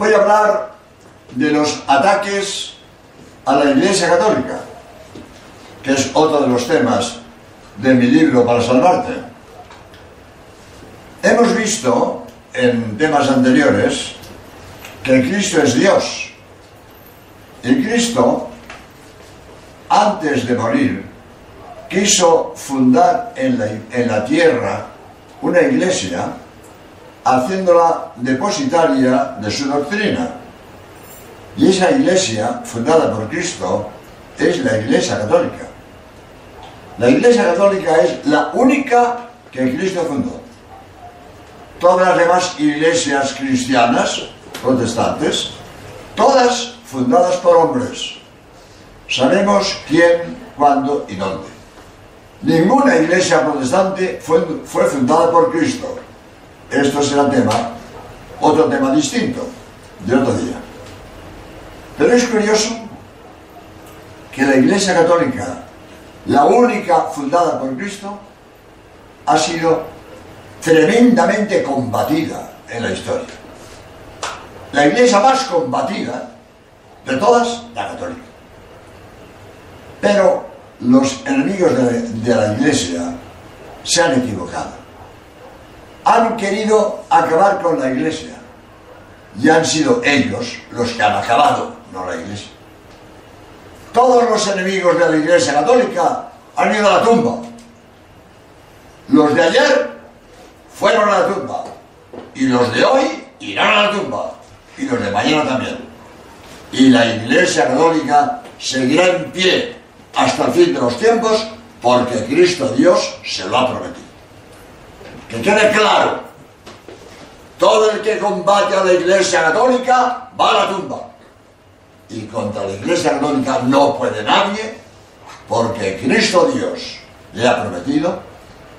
voy a hablar de los ataques a la Iglesia Católica, que es otro de los temas de mi libro para salvarte. Hemos visto en temas anteriores que Cristo es Dios. Y Cristo, antes de morir, quiso fundar en la, en la tierra una iglesia, haciéndola depositaria de su doctrina. Y esa iglesia, fundada por Cristo, es la Iglesia Católica. La Iglesia Católica es la única que Cristo fundó. Todas las demás iglesias cristianas, protestantes, todas fundadas por hombres. Sabemos quién, cuándo y dónde. Ninguna iglesia protestante fue, fundada por Cristo. Esto será tema, otro tema distinto, de otro día. Pero es curioso que la Iglesia Católica, la única fundada por Cristo, ha sido tremendamente combatida en la historia. La iglesia más combatida de todas, la católica. Pero los enemigos de, de la iglesia se han equivocado. Han querido acabar con la iglesia y han sido ellos los que han acabado, no la iglesia. Todos los enemigos de la iglesia católica han ido a la tumba. Los de ayer fueron a la tumba. Y los de hoy irán a la tumba. Y los de mañana también. Y la iglesia católica seguirá en pie hasta el fin de los tiempos porque Cristo Dios se lo ha prometido. Que quede claro, todo el que combate a la iglesia católica va a la tumba. Y contra la iglesia católica no puede nadie porque Cristo Dios le ha prometido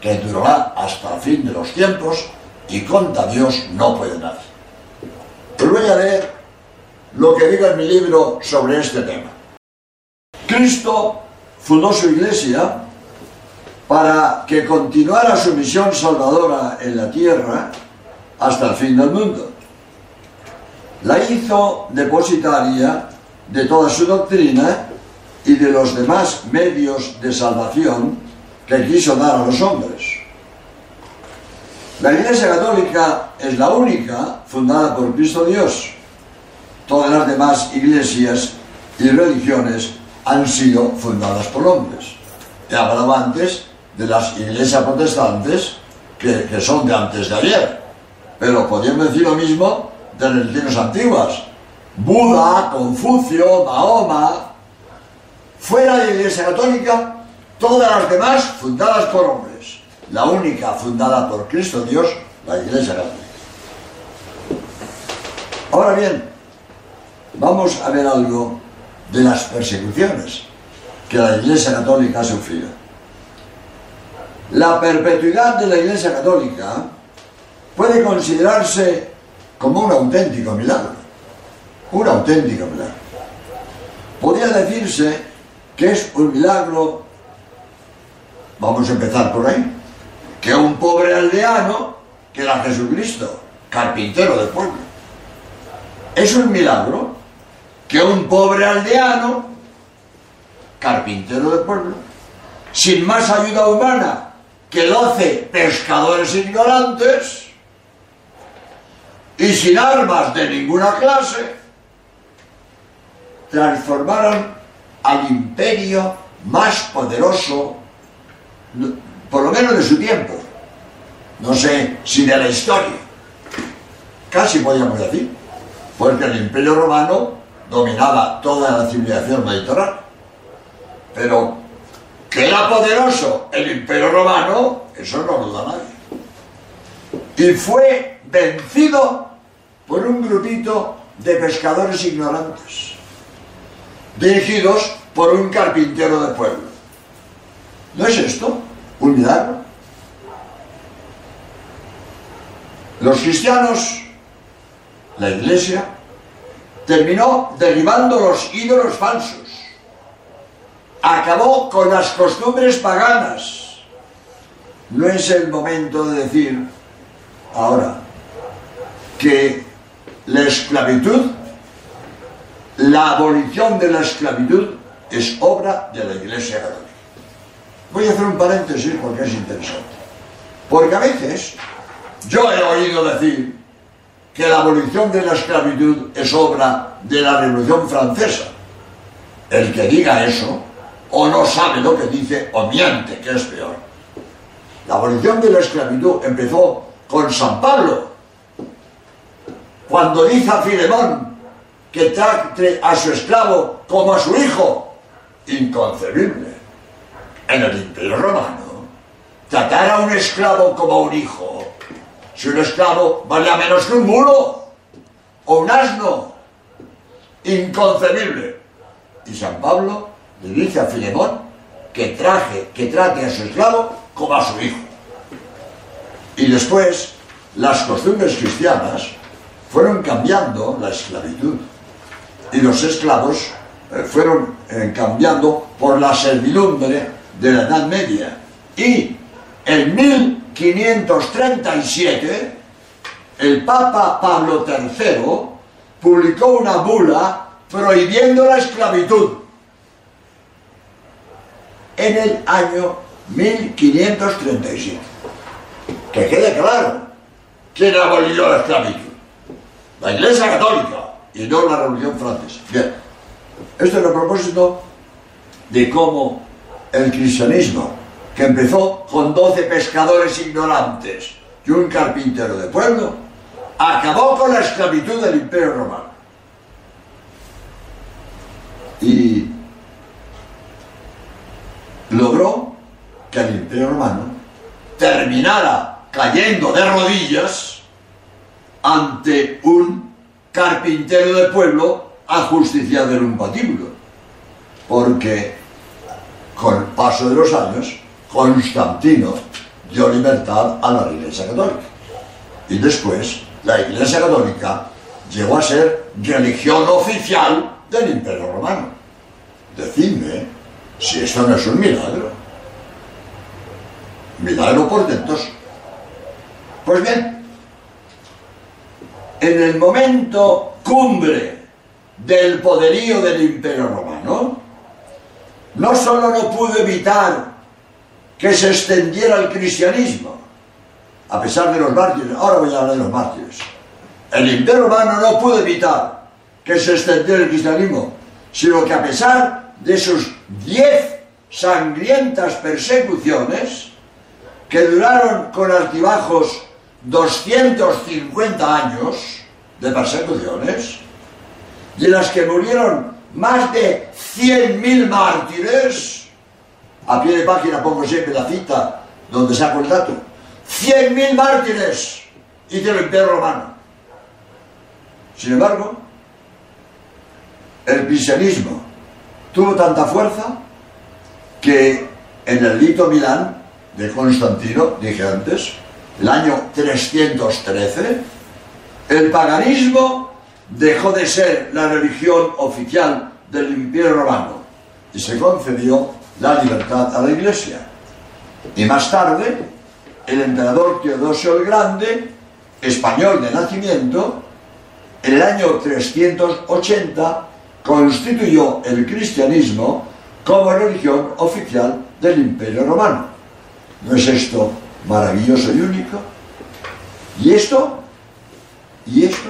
que durará hasta el fin de los tiempos y contra Dios no puede nadie. Voy a leer lo que diga en mi libro sobre este tema. Cristo fundó su iglesia para que continuara su misión salvadora en la tierra hasta el fin del mundo. La hizo depositaria de toda su doctrina y de los demás medios de salvación que quiso dar a los hombres. La Iglesia Católica es la única fundada por Cristo Dios. Todas las demás iglesias y religiones han sido fundadas por hombres. He hablado antes de las iglesias protestantes que, que son de antes de ayer, pero podríamos decir lo mismo de las religiones antiguas. Buda, Confucio, Mahoma, fuera de la Iglesia Católica, todas las demás fundadas por hombres. La única fundada por Cristo Dios, la Iglesia Católica. Ahora bien, vamos a ver algo de las persecuciones que la Iglesia Católica ha sufrido. La perpetuidad de la Iglesia Católica puede considerarse como un auténtico milagro. Un auténtico milagro. Podría decirse que es un milagro, vamos a empezar por ahí, que un pobre aldeano, que era Jesucristo, carpintero del pueblo, es un milagro que un pobre aldeano, carpintero del pueblo, sin más ayuda humana que doce pescadores ignorantes y sin armas de ninguna clase, transformaron al imperio más poderoso, por lo menos de su tiempo, no sé si de la historia, casi podríamos decir, porque el imperio romano dominaba toda la civilización mediterránea, pero que era poderoso el imperio romano, eso no lo da nadie. Y fue vencido por un grupito de pescadores ignorantes dirigidos por un carpintero de pueblo. ¿No es esto un milagro? Los cristianos, la iglesia, terminó derribando los ídolos falsos. Acabó con las costumbres paganas. No es el momento de decir ahora que la esclavitud, la abolición de la esclavitud es obra de la Iglesia Católica. Voy a hacer un paréntesis porque es interesante. Porque a veces yo he oído decir que la abolición de la esclavitud es obra de la Revolución Francesa. El que diga eso, o no sabe lo que dice, o miente, que es peor. La abolición de la esclavitud empezó con San Pablo, cuando dice a Filemón que trate a su esclavo como a su hijo. Inconcebible. En el Imperio Romano, tratar a un esclavo como a un hijo si un esclavo valía menos que un mulo o un asno. Inconcebible. Y San Pablo le dice a Filemón que, traje, que trate a su esclavo como a su hijo. Y después, las costumbres cristianas fueron cambiando la esclavitud. Y los esclavos eh, fueron eh, cambiando por la servidumbre de la Edad Media. Y en mil 537, el Papa Pablo III publicó una bula prohibiendo la esclavitud. En el año 1537. Que quede claro, ¿quién abolió la esclavitud? La Iglesia Católica y no la Revolución Francesa. Bien, esto es a propósito de cómo el cristianismo que empezó con 12 pescadores ignorantes y un carpintero de pueblo, acabó con la esclavitud del Imperio Romano. Y logró que el Imperio Romano terminara cayendo de rodillas ante un carpintero de pueblo a justicia del un patíbulo. Porque con el paso de los años Constantino dio libertad a la Iglesia Católica. Y después la Iglesia Católica llegó a ser religión oficial del Imperio Romano. Decidme si esto no es un milagro. Milagro portentoso. Pues bien, en el momento cumbre del poderío del Imperio Romano, no solo no pudo evitar que se extendiera el cristianismo, a pesar de los mártires. Ahora voy a hablar de los mártires. El imperio romano no pudo evitar que se extendiera el cristianismo, sino que a pesar de sus diez sangrientas persecuciones, que duraron con altibajos 250 años de persecuciones, en las que murieron más de 100.000 mártires, a pie de página pongo siempre la cita donde saco el dato. 100.000 mártires hizo el imperio romano. Sin embargo, el cristianismo tuvo tanta fuerza que en el Lito Milán de Constantino, dije antes, el año 313, el paganismo dejó de ser la religión oficial del Imperio Romano y se concedió la libertad a la Iglesia. Y más tarde, el emperador Teodosio el Grande, español de nacimiento, en el año 380 constituyó el cristianismo como religión oficial del Imperio Romano. ¿No es esto maravilloso y único? ¿Y esto? ¿Y esto?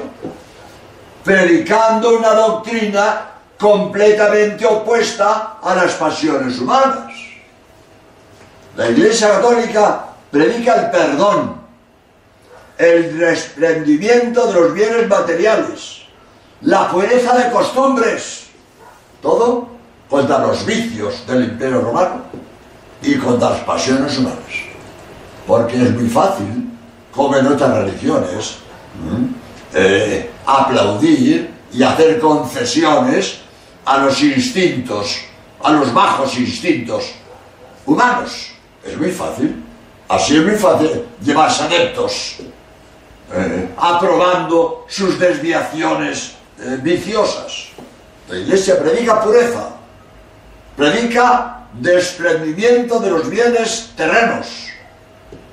Predicando una doctrina completamente opuesta a las pasiones humanas. La Iglesia Católica predica el perdón, el desprendimiento de los bienes materiales, la pureza de costumbres, todo contra los vicios del Imperio Romano y contra las pasiones humanas. Porque es muy fácil, como en otras religiones, eh, aplaudir y hacer concesiones a los instintos, a los bajos instintos humanos. Es muy fácil. Así es muy fácil llevarse adeptos eh, aprobando sus desviaciones eh, viciosas. La iglesia predica pureza, predica desprendimiento de los bienes terrenos,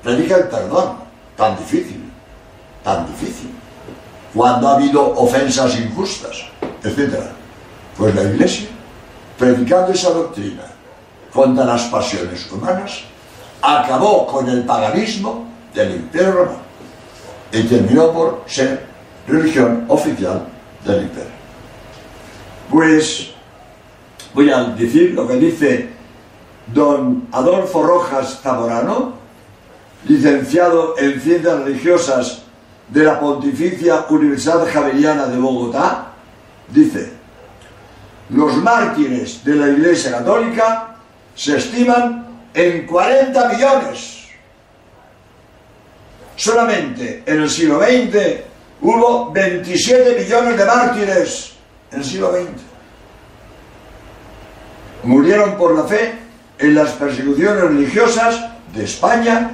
predica el perdón, tan difícil, tan difícil. cuando ha habido ofensas injustas, etc. Pues la Iglesia, predicando esa doctrina contra las pasiones humanas, acabó con el paganismo del Imperio Romano y terminó por ser religión oficial del Imperio. Pues voy a decir lo que dice don Adolfo Rojas Zamorano, licenciado en Ciencias Religiosas de la Pontificia Universidad Javeriana de Bogotá, dice, los mártires de la Iglesia Católica se estiman en 40 millones. Solamente en el siglo XX hubo 27 millones de mártires en el siglo XX. Murieron por la fe en las persecuciones religiosas de España,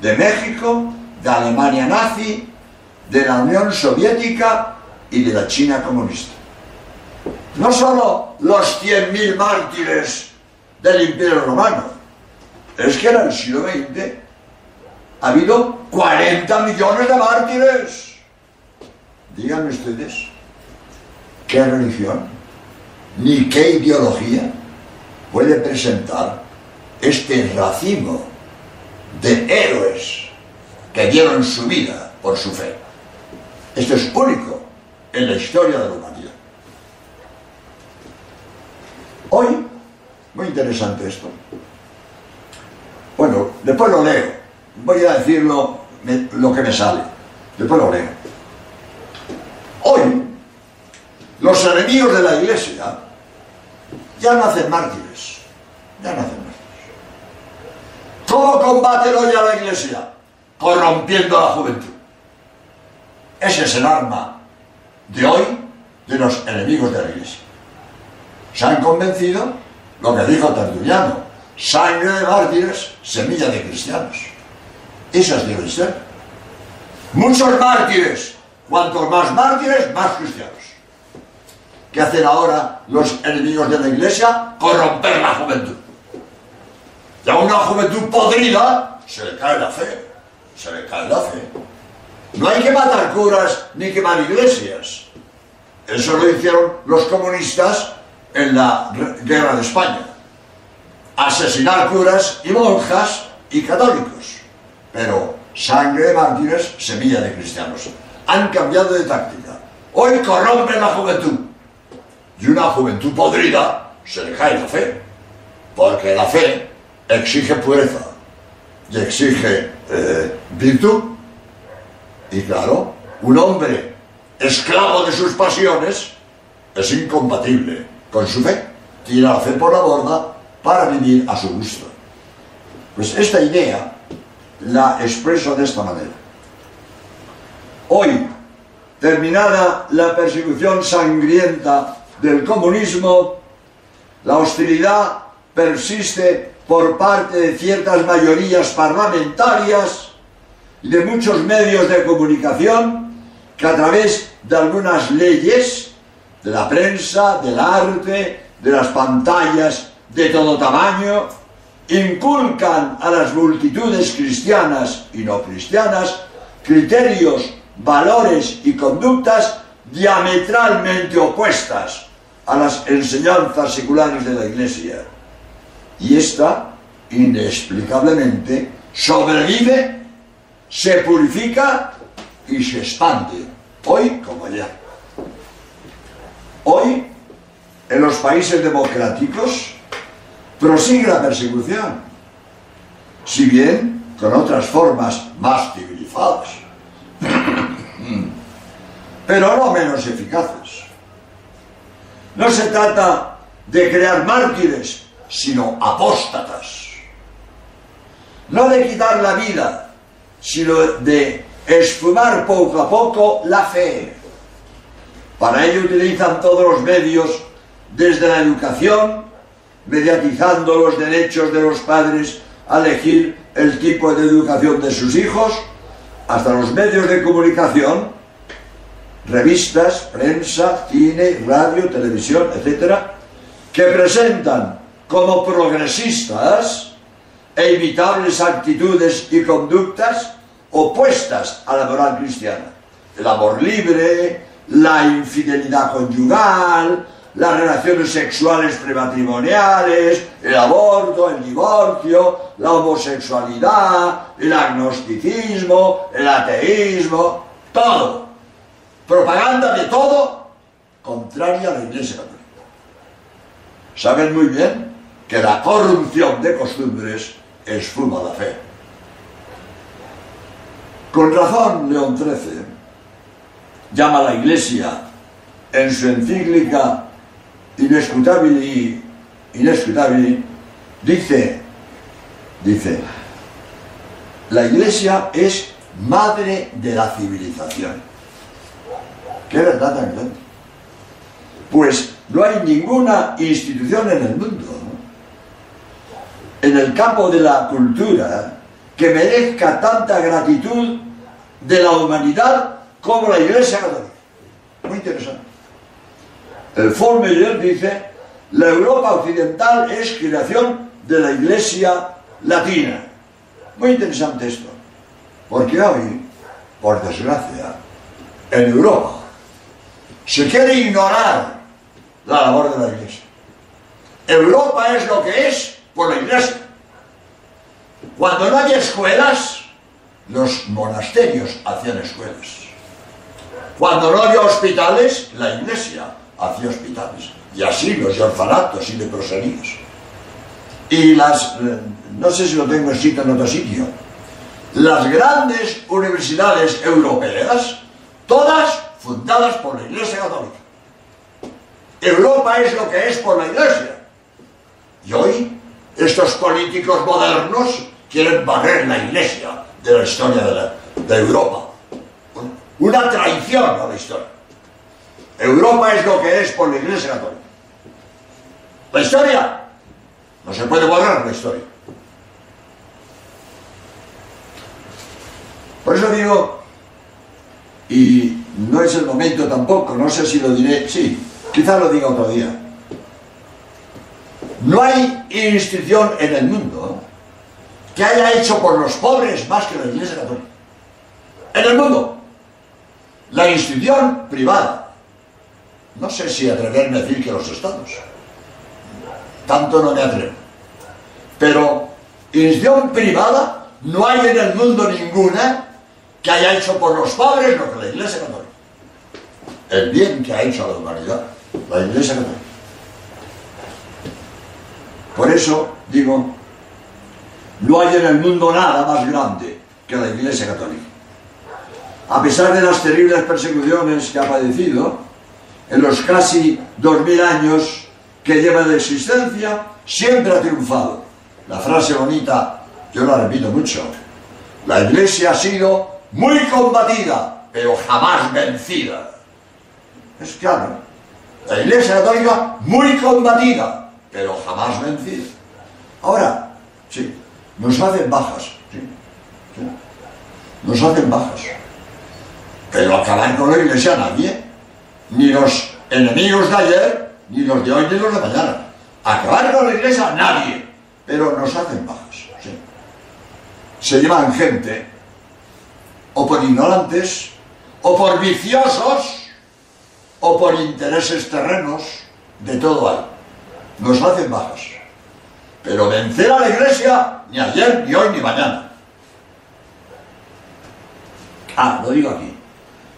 de México, de Alemania nazi, de la Unión Soviética y de la China comunista. No solo los 100.000 mártires del Imperio Romano, es que en el siglo XX ha habido 40 millones de mártires. Díganme ustedes, ¿qué religión ni qué ideología puede presentar este racimo de héroes que dieron su vida por su fe? Esto es único en la historia de la humanidad. Hoy, muy interesante esto. Bueno, después lo leo. Voy a decirlo lo que me sale. Después lo leo. Hoy, los enemigos de la iglesia ya no hacen mártires. Ya no hacen mártires. ¿Cómo combaten hoy a la iglesia? Corrompiendo a la juventud. Ese es el arma de hoy de los enemigos de la iglesia. Se han convencido lo que dijo Tertuliano, sangre de mártires, semilla de cristianos. Esas deben ser. Muchos mártires, cuantos más mártires, más cristianos. ¿Qué hacen ahora los enemigos de la iglesia? Corromper la juventud. Y a una juventud podrida se le cae la fe, se le cae la fe. No hay que matar curas ni quemar iglesias. Eso lo hicieron los comunistas en la guerra de España. Asesinar curas y monjas y católicos. Pero sangre de mártires, semilla de cristianos. Han cambiado de táctica. Hoy corrompen la juventud. Y una juventud podrida se le cae la fe. Porque la fe exige pureza y exige eh, virtud y claro, un hombre esclavo de sus pasiones es incompatible con su fe. Tira la fe por la borda para vivir a su gusto. Pues esta idea la expreso de esta manera. Hoy, terminada la persecución sangrienta del comunismo, la hostilidad persiste por parte de ciertas mayorías parlamentarias y de muchos medios de comunicación que a través de algunas leyes, de la prensa, del arte, de las pantallas de todo tamaño, inculcan a las multitudes cristianas y no cristianas criterios, valores y conductas diametralmente opuestas a las enseñanzas seculares de la Iglesia. Y esta, inexplicablemente, sobrevive se purifica y se expande, hoy como ya. Hoy, en los países democráticos, prosigue la persecución, si bien con otras formas más civilizadas, pero no menos eficaces. No se trata de crear mártires, sino apóstatas. No de quitar la vida, sino de esfumar poco a poco la fe. Para ello utilizan todos los medios, desde la educación, mediatizando los derechos de los padres a elegir el tipo de educación de sus hijos, hasta los medios de comunicación, revistas, prensa, cine, radio, televisión, etcétera, que presentan como progresistas e imitables actitudes y conductas opuestas a la moral cristiana. el amor libre, la infidelidad conyugal, las relaciones sexuales prematrimoniales, el aborto, el divorcio, la homosexualidad, el agnosticismo, el ateísmo, todo. Propaganda de todo contraria a la Iglesia Católica. Saben muy bien que la corrupción de costumbres esfuma la fe. Con razón, León XIII llama a la Iglesia en su encíclica Inescrutabili, Inescrutabili, dice, dice, la Iglesia es madre de la civilización. ¿Qué verdad tan grande? Pues no hay ninguna institución en el mundo, en el campo de la cultura, que merezca tanta gratitud de la humanidad como la Iglesia Católica. Muy interesante. El Formeyer dice, la Europa occidental es creación de la Iglesia latina. Muy interesante esto, porque hoy, por desgracia, en Europa se quiere ignorar la labor de la Iglesia. Europa es lo que es por la Iglesia. Cuando no hay escuelas, los monasterios hacían escuelas. Cuando no había hospitales, la Iglesia hacía hospitales. Y así los orfanatos y leproserías. Y las, no sé si lo tengo escrito en otro sitio, las grandes universidades europeas, todas fundadas por la Iglesia Católica. Europa es lo que es por la Iglesia. Y hoy estos políticos modernos quieren barrer la Iglesia de la historia de, Europa. Una traición a la historia. Europa es lo que es por la Iglesia Católica. La historia no se puede borrar la historia. Por eso digo, y no es el momento tampoco, no sé si lo diré, sí, quizás lo diga otro día. No hay institución en el mundo que haya hecho por los pobres más que la Iglesia Católica. En el mundo. La institución privada. No sé si atreverme a decir que los estados. Tanto no me atrevo. Pero institución privada no hay en el mundo ninguna que haya hecho por los pobres lo que la Iglesia Católica. El bien que ha hecho a la humanidad, la Iglesia Católica. Por eso digo, no hay en el mundo nada más grande que la Iglesia Católica. A pesar de las terribles persecuciones que ha padecido, en los casi dos mil años que lleva de existencia, siempre ha triunfado. La frase bonita, yo la repito mucho, la Iglesia ha sido muy combatida, pero jamás vencida. Es claro, la Iglesia Católica muy combatida, pero jamás vencida. Ahora, sí, nos hacen bajas, ¿sí? nos hacen bajas. Pero acabar con la iglesia nadie, ni los enemigos de ayer, ni los de hoy, ni los de mañana. Acabar con la iglesia nadie, pero nos hacen bajas. ¿sí? Se llevan gente, o por ignorantes, o por viciosos, o por intereses terrenos, de todo hay. Nos hacen bajas. Pero vencer a la iglesia, ni ayer, ni hoy, ni mañana. Ah, lo digo aquí.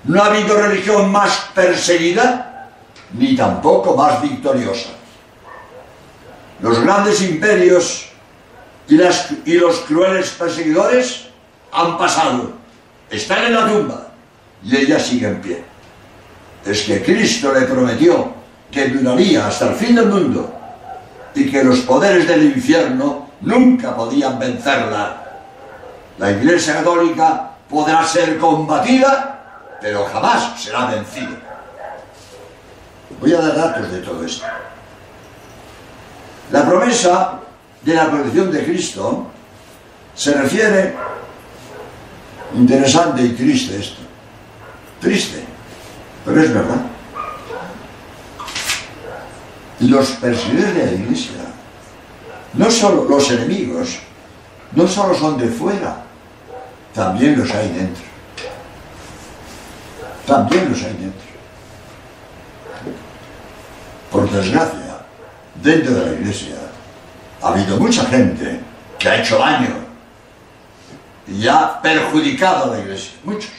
No ha habido religión más perseguida, ni tampoco más victoriosa. Los grandes imperios y, los crueles perseguidores han pasado, están en la tumba, y ella sigue en pie. Es que Cristo le prometió que duraría hasta el fin del mundo y que los poderes del infierno nunca podían vencerla. La Iglesia Católica podrá ser combatida, pero jamás será vencida. Voy a dar datos de todo esto. La promesa de la protección de Cristo se refiere, interesante y triste esto, triste, pero es verdad los perseguidores de la iglesia, no solo los enemigos, no solo son de fuera, también los hay dentro. También los hay dentro. Por desgracia, dentro de la iglesia ha habido mucha gente que ha hecho daño y ha perjudicado a la iglesia. Muchos.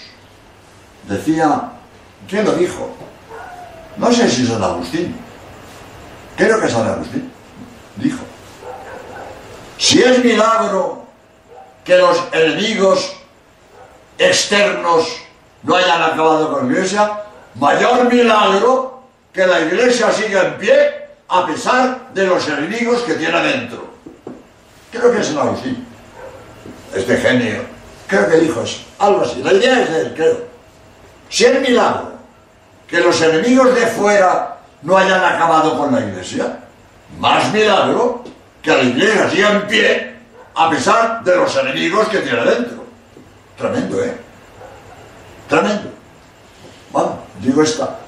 Decía, ¿quién lo dijo? No sé si es San Agustín. Creo que es San Agustín. Dijo, si es milagro que los enemigos externos no hayan acabado con la iglesia, mayor milagro que la iglesia siga en pie a pesar de los enemigos que tiene adentro. Creo que es San Agustín, este genio. Creo que dijo eso, algo así. La idea es de él, creo. Si es milagro que los enemigos de fuera no hayan acabado con la iglesia, más milagro que la iglesia siga en pie a pesar de los enemigos que tiene dentro. Tremendo, ¿eh? Tremendo. Bueno, digo esta.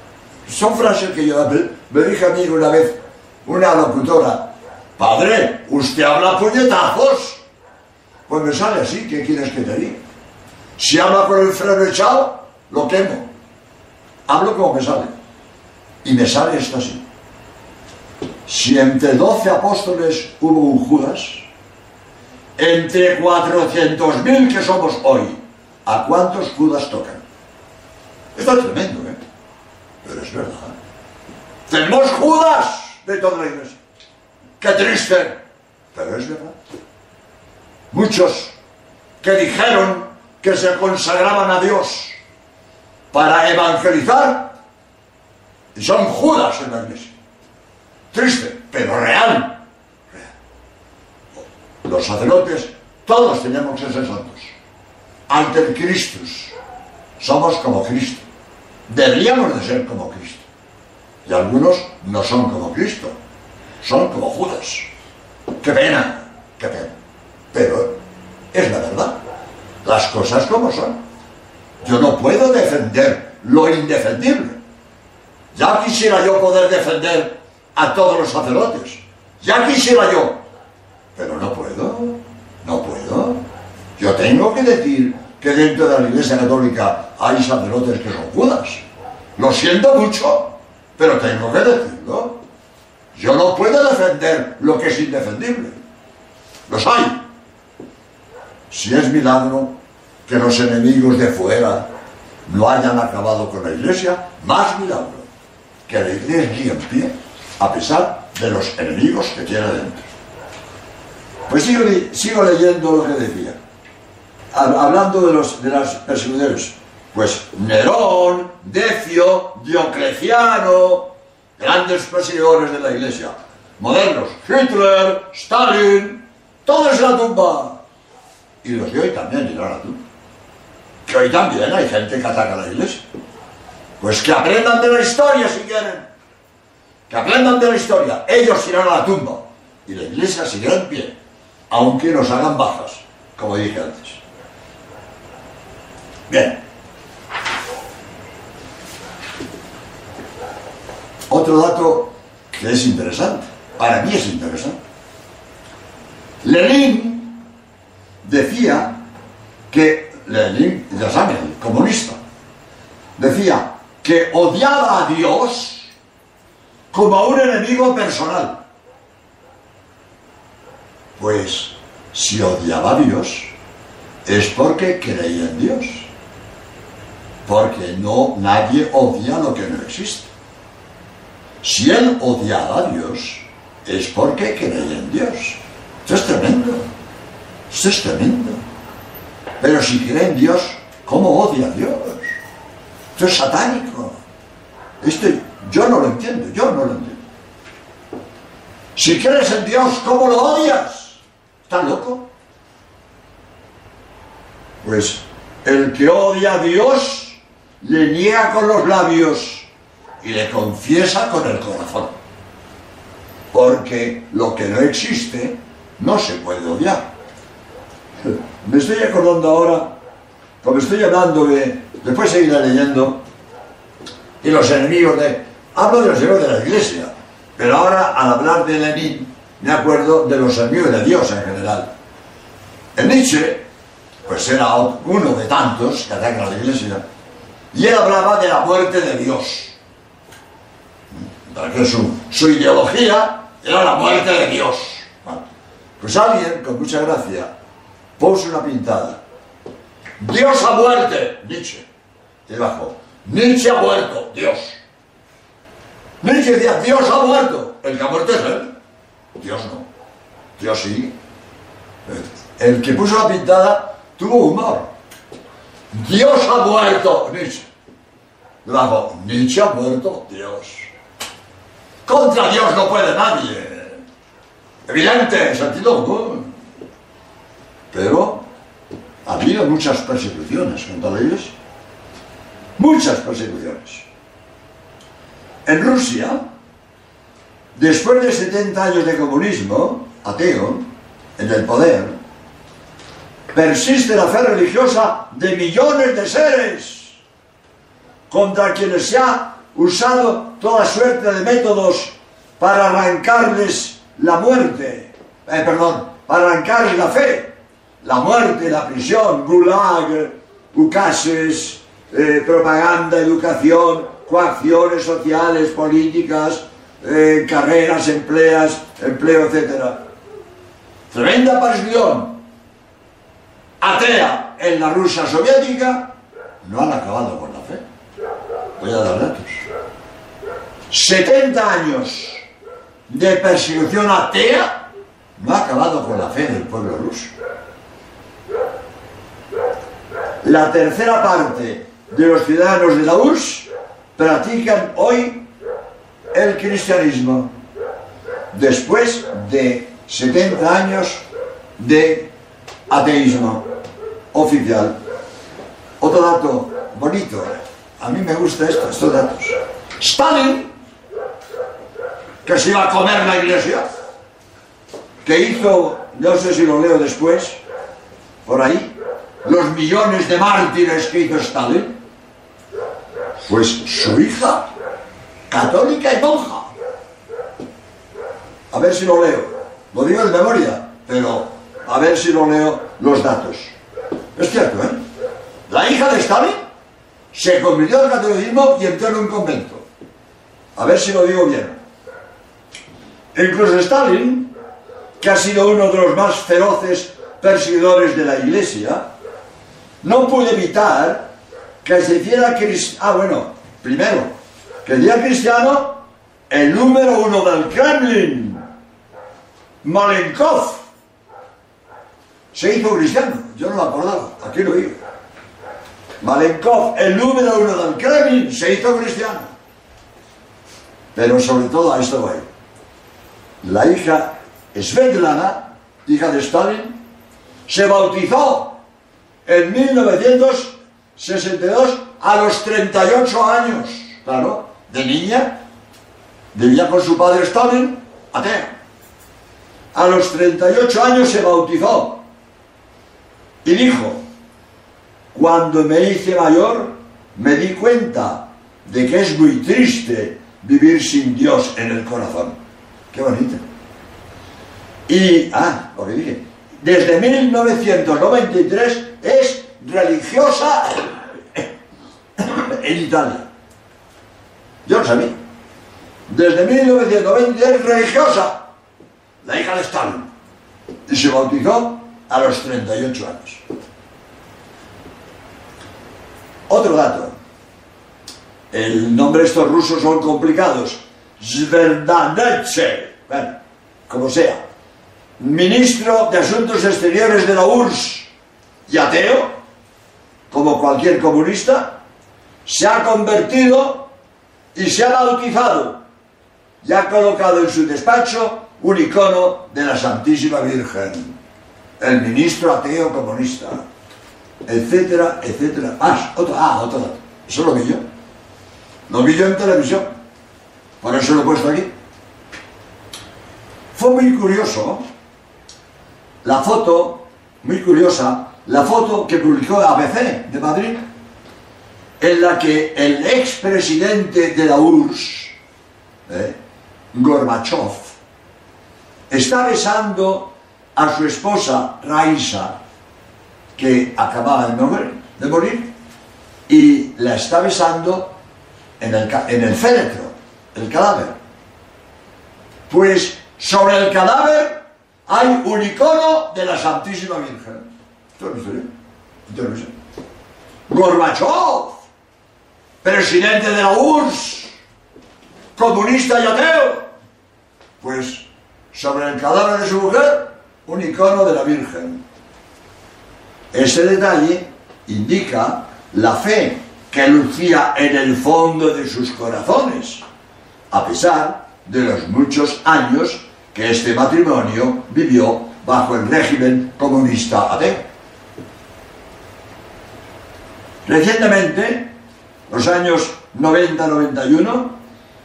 Son frases que yo me dije a mí una vez, una locutora, padre, usted habla puñetazos. Pues me sale así, ¿qué quieres que te diga? Si habla con el freno echado, lo quemo. Hablo como me sale. Y me sale esto así. Si entre doce apóstoles hubo un Judas, entre 400.000 que somos hoy, ¿a cuántos Judas tocan? Esto es tremendo, ¿eh? Pero es verdad. Tenemos Judas de toda la iglesia. Qué triste, pero es verdad. Muchos que dijeron que se consagraban a Dios para evangelizar y son Judas en la iglesia. Triste, pero real. Los sacerdotes, todos tenemos que ser santos. Ante el Cristo. Somos como Cristo. Deberíamos de ser como Cristo. Y algunos no son como Cristo. Son como Judas. Qué pena, qué pena. Pero es la verdad. Las cosas como son. Yo no puedo defender lo indefendible. Ya quisiera yo poder defender a todos los sacerdotes. Ya quisiera yo. Pero no puedo. No puedo. Yo tengo que decir que dentro de la Iglesia Católica hay sacerdotes que son judas. Lo siento mucho, pero tengo que decirlo. Yo no puedo defender lo que es indefendible. Los hay. Si es milagro que los enemigos de fuera no hayan acabado con la iglesia, más milagro que la iglesia en pie a pesar de los enemigos que tiene dentro. Pues sigo leyendo lo que decía. Hablando de, los, de las persecuciones, pues Nerón, Decio, Diocleciano, grandes perseguidores de la iglesia, modernos, Hitler, Stalin, todos en la tumba. Y los de hoy también irán a la tumba. Que hoy también hay gente que ataca a la iglesia. Pues que aprendan de la historia si quieren. Que aprendan de la historia. Ellos irán a la tumba. Y la iglesia seguirá en pie. Aunque nos hagan bajas, como dije antes. Bien. Otro dato que es interesante, para mí es interesante. Lenin decía que, Lenin, ya saben, el comunista, decía que odiaba a Dios como a un enemigo personal. Pues si odiaba a Dios es porque creía en Dios. Porque no nadie odia lo que no existe. Si él odiaba a Dios, es porque creía en Dios. Esto es tremendo. Esto es tremendo. Pero si cree en Dios, ¿cómo odia a Dios? Esto es satánico. Esto yo no lo entiendo, yo no lo entiendo. Si crees en Dios, ¿cómo lo odias? ¿Estás loco? Pues el que odia a Dios le niega con los labios y le confiesa con el corazón. Porque lo que no existe no se puede odiar. Me estoy acordando ahora, como estoy hablando de, después seguiré leyendo, y los enemigos de, hablo de los enemigos de la iglesia, pero ahora al hablar de Lenin me acuerdo de los enemigos de Dios en general. El Nietzsche, pues era uno de tantos que atacan a la iglesia, Y él hablaba de la muerte de Dios. Para su, ideología era la muerte de Dios. Pues alguien, con mucha gracia, puso una pintada. Dios ha muerto, Nietzsche. Debajo, Nietzsche ha muerto, Dios. Nietzsche decía, Dios ha muerto. El que ha muerto es él. Dios no. Dios sí. El que puso la pintada tuvo humor. Dios ha muerto, Nietzsche. Debajo, Nietzsche ha muerto, Dios. Contra Dios no puede nadie. Evidente, en sentido común. Pero ha habido muchas persecuciones contra iglesia. Muchas persecuciones. En Rusia, después de 70 años de comunismo ateo en el poder, persiste la fe religiosa de millones de seres contra quienes se ha usado toda suerte de métodos para arrancarles la muerte, eh, perdón, para arrancarles la fe, la muerte, la prisión, gulag, ucases, eh, propaganda, educación, coacciones sociales, políticas, eh, carreras, empleas, empleo, etc. Tremenda persecución atea en la Rusia soviética, no han acabado con la fe. Voy a dar datos. 70 años de persecución atea no ha acabado con la fe del pueblo ruso. La tercera parte de los ciudadanos de la URSS practican hoy el cristianismo después de 70 años de ateísmo oficial. Otro dato bonito, a mí me gusta esto, estos datos. Stalin, que se iba a comer la iglesia, que hizo, no sé si lo leo después, por ahí, los millones de mártires que hizo Stalin, pues su hija, católica y monja. A ver si lo leo. Lo digo de memoria, pero a ver si lo leo los datos. Es cierto, ¿eh? La hija de Stalin se convirtió al catolicismo y entró en un convento. A ver si lo digo bien. Incluso Stalin, que ha sido uno de los más feroces perseguidores de la iglesia, no pudo evitar que se hiciera cristiano. Ah, bueno, primero, que día cristiano, el número uno del Kremlin, Malenkov, se hizo cristiano. Yo no lo acordaba, aquí lo digo. Malenkov, el número uno del Kremlin, se hizo cristiano. Pero sobre todo a esto voy. La hija Svetlana, hija de Stalin, se bautizó en 1962 a los 38 años. Claro, de niña, vivía con su padre Stalin, atea. A los 38 años se bautizó y dijo, cuando me hice mayor, me di cuenta de que es muy triste vivir sin Dios en el corazón. Qué bonito. Y, ah, lo que dije, desde 1993 es religiosa en Italia. Yo lo sabía. Desde 1993 es religiosa, la hija de Stalin. Y se bautizó a los 38 años. Otro dato. El nombre de estos rusos son complicados. Zverdanetse, bueno, como sea. Ministro de Asuntos Exteriores de la URSS y ateo, como cualquier comunista, se ha convertido y se ha bautizado y ha colocado en su despacho un icono de la Santísima Virgen el ministro ateo comunista, etcétera, etcétera. Ah, otro, ah, otro dato. Eso lo vi yo. Lo vi yo en televisión. Por eso lo he puesto aquí. Fue muy curioso la foto, muy curiosa, la foto que publicó ABC de Madrid, en la que el expresidente de la URSS, eh, Gorbachev, está besando a su esposa Raisa, que acababa de morir, y la está besando en el, en el féretro, el cadáver. Pues sobre el cadáver hay un icono de la Santísima Virgen. Esto. Gorbachev, presidente de la URSS, comunista y ateo. Pues sobre el cadáver de su mujer, un icono de la Virgen. Ese detalle indica la fe que lucía en el fondo de sus corazones, a pesar de los muchos años que este matrimonio vivió bajo el régimen comunista ateo. Recientemente, los años 90-91,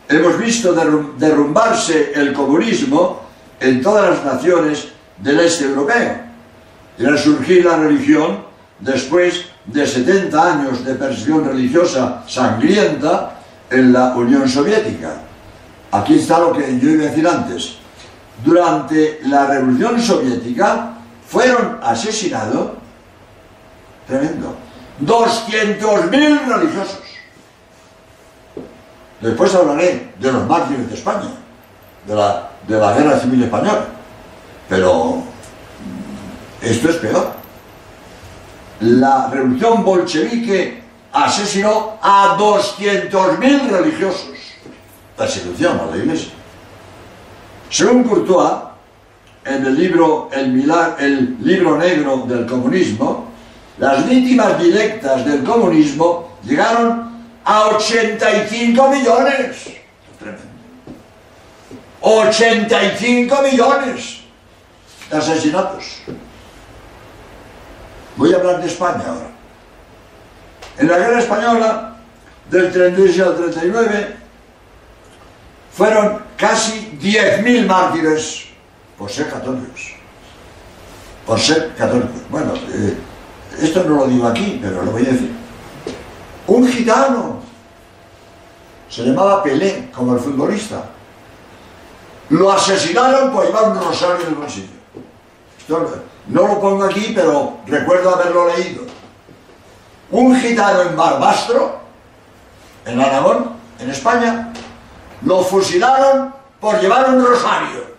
hemos visto derrumbarse el comunismo en todas las naciones del este europeo y resurgir la religión después de 70 años de persecución religiosa sangrienta en la Unión Soviética. Aquí está lo que yo iba a decir antes. Durante la Revolución Soviética fueron asesinados, tremendo, 200.000 religiosos. Después hablaré de los mártires de España, de la, de la Guerra Civil Española. Pero esto es peor la revolución bolchevique asesinó a 200.000 religiosos. Persecución a la iglesia. Según Courtois, en el libro el, el libro negro del comunismo, las víctimas directas del comunismo llegaron a 85 millones. Tremendo. 85 millones asesinatos. Voy a hablar de España ahora. En la guerra española, del 36 al 39, fueron casi 10.000 mártires por ser católicos. Por ser católicos. Bueno, eh, esto no lo digo aquí, pero lo voy a decir. Un gitano, se llamaba Pelé, como el futbolista, lo asesinaron por llevar un rosario en el bolsillo. No lo pongo aquí, pero recuerdo haberlo leído. Un gitano en Barbastro, en Aragón, en España, lo fusilaron por llevar un rosario.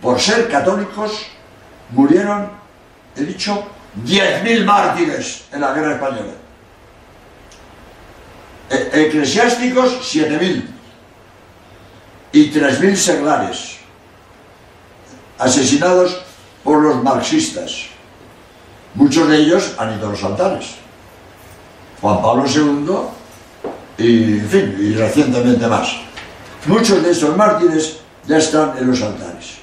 Por ser católicos, murieron, he dicho, 10.000 mártires en la guerra española. E eclesiásticos, 7.000. Y 3.000 seglares asesinados por los marxistas. Muchos de ellos han ido a los altares. Juan Pablo II y, en fin, y recientemente más. Muchos de estos mártires ya están en los altares.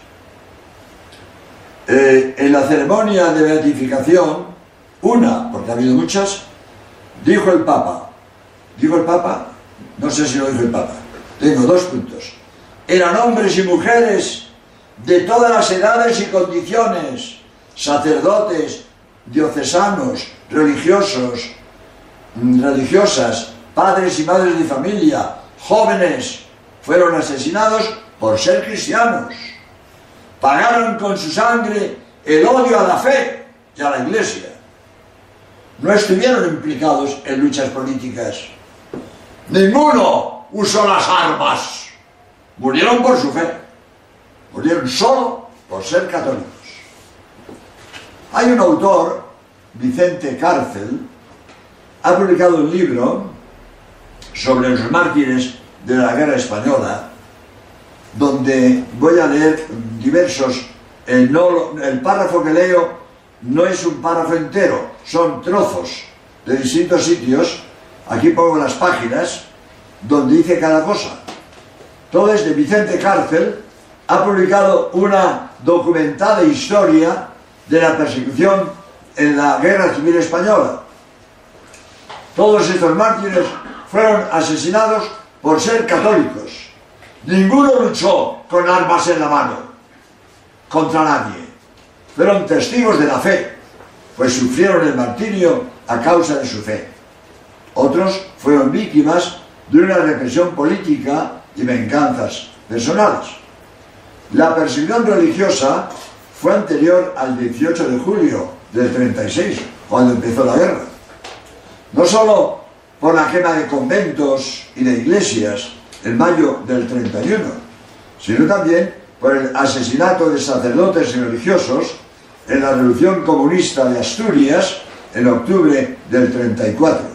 Eh, en la ceremonia de beatificación, una, porque ha habido muchas, dijo el Papa, dijo el Papa, no sé si lo dijo el Papa, tengo dos puntos, eran hombres y mujeres de todas las edades y condiciones, sacerdotes, diocesanos, religiosos, mm, religiosas, padres y madres de familia, jóvenes, fueron asesinados por ser cristianos. Pagaron con su sangre el odio a la fe y a la iglesia. No estuvieron implicados en luchas políticas. Ninguno usó las armas. Murieron por su fe murieron solo por ser católicos. Hay un autor, Vicente Cárcel, ha publicado un libro sobre los mártires de la guerra española, donde voy a leer diversos, el, el párrafo que leo no es un párrafo entero, son trozos de distintos sitios, aquí pongo las páginas, donde dice cada cosa. Todo es de Vicente Cárcel, ha publicado una documentada historia de la persecución en la Guerra Civil Española. Todos estos mártires fueron asesinados por ser católicos. Ninguno luchó con armas en la mano contra nadie. Fueron testigos de la fe, pues sufrieron el martirio a causa de su fe. Otros fueron víctimas de una represión política y venganzas personales. La persecución religiosa fue anterior al 18 de julio del 36, cuando empezó la guerra. no solo por la quema de conventos y de iglesias en mayo del 31, sino también por el asesinato de sacerdotes y religiosos en la Revolución Comunista de Asturias en octubre del 34.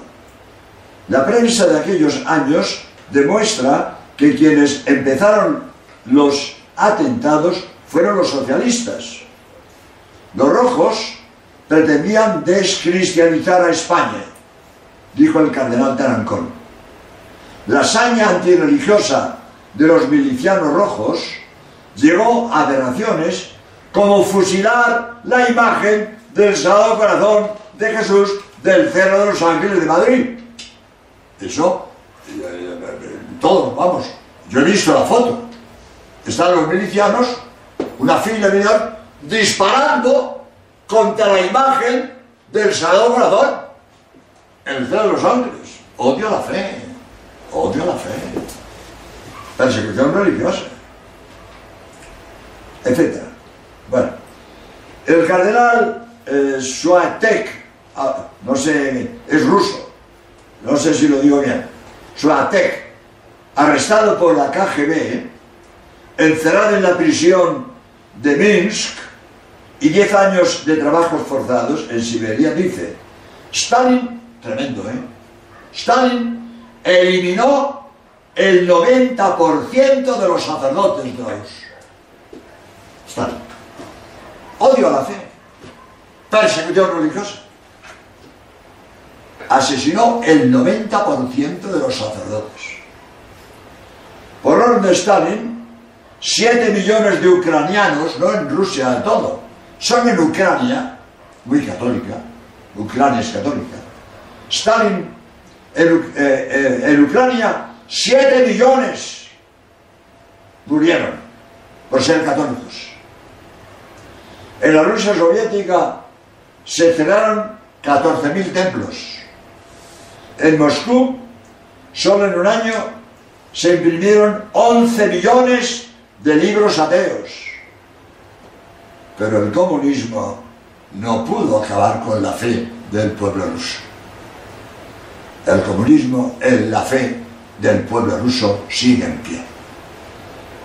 La prensa de aquellos años demuestra que quienes empezaron los atentados fueron los socialistas. Los rojos pretendían descristianizar a España, dijo el cardenal Tarancón. La hazaña antirreligiosa de los milicianos rojos llegó a aberraciones como fusilar la imagen del Sagrado Corazón de Jesús del Cerro de los Ángeles de Madrid. Eso, todos, vamos, yo he visto la foto. Están los milicianos, una fila militar, disparando contra la imagen del Sagrado Corazón en el Cerro de los Ángeles. Odio la fe, odio la fe. Persecución religiosa, etc. Bueno, el cardenal eh, ah, no sé, es ruso, no sé si lo digo bien, Suatek, arrestado por la KGB, encerrado en la prisión de Minsk y 10 años de trabajos forzados en Siberia, dice, Stalin, tremendo, ¿eh? Stalin eliminó el 90% de los sacerdotes de Dios. Stalin. Odio a la fe. Persecución religiosa. Asesinó el 90% de los sacerdotes. Por orden de Stalin, 7 millones de ucranianos, no en Rusia todo, son en Ucrania, muy católica, Ucrania es católica. Stalin, en, eh, eh, Ucrania, 7 millones murieron por ser católicos. En la Rusia soviética se cerraron 14.000 templos. En Moscú, solo en un año, se imprimieron 11 millones de libros ateos. Pero el comunismo no pudo acabar con la fe del pueblo ruso. El comunismo, en la fe del pueblo ruso sigue en pie.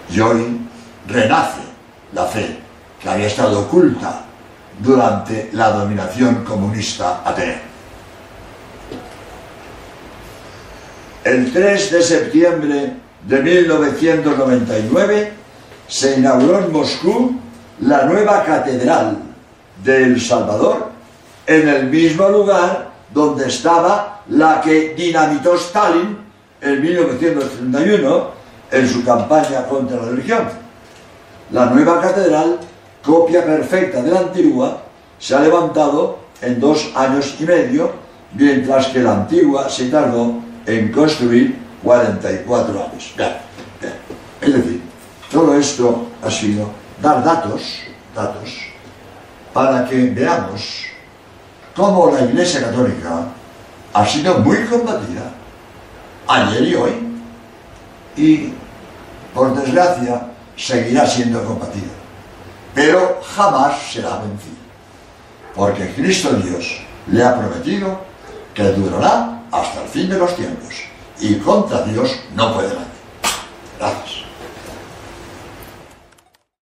Y hoy renace la fe que había estado oculta durante la dominación comunista atea. El 3 de septiembre de 1999 se inauguró en Moscú la nueva catedral de El Salvador en el mismo lugar donde estaba la que dinamitó Stalin en 1931 en su campaña contra la religión. La nueva catedral copia perfecta de la antigua, se ha levantado en dos años y medio, mientras que la antigua se tardó en construir 44 años. Es decir, todo esto ha sido dar datos, datos, para que veamos cómo la Iglesia Católica ha sido muy combatida ayer y hoy, y por desgracia seguirá siendo combatida pero jamás será vencido. Porque Cristo Dios le ha prometido que durará hasta el fin de los tiempos y contra Dios no puede nadie. Gracias.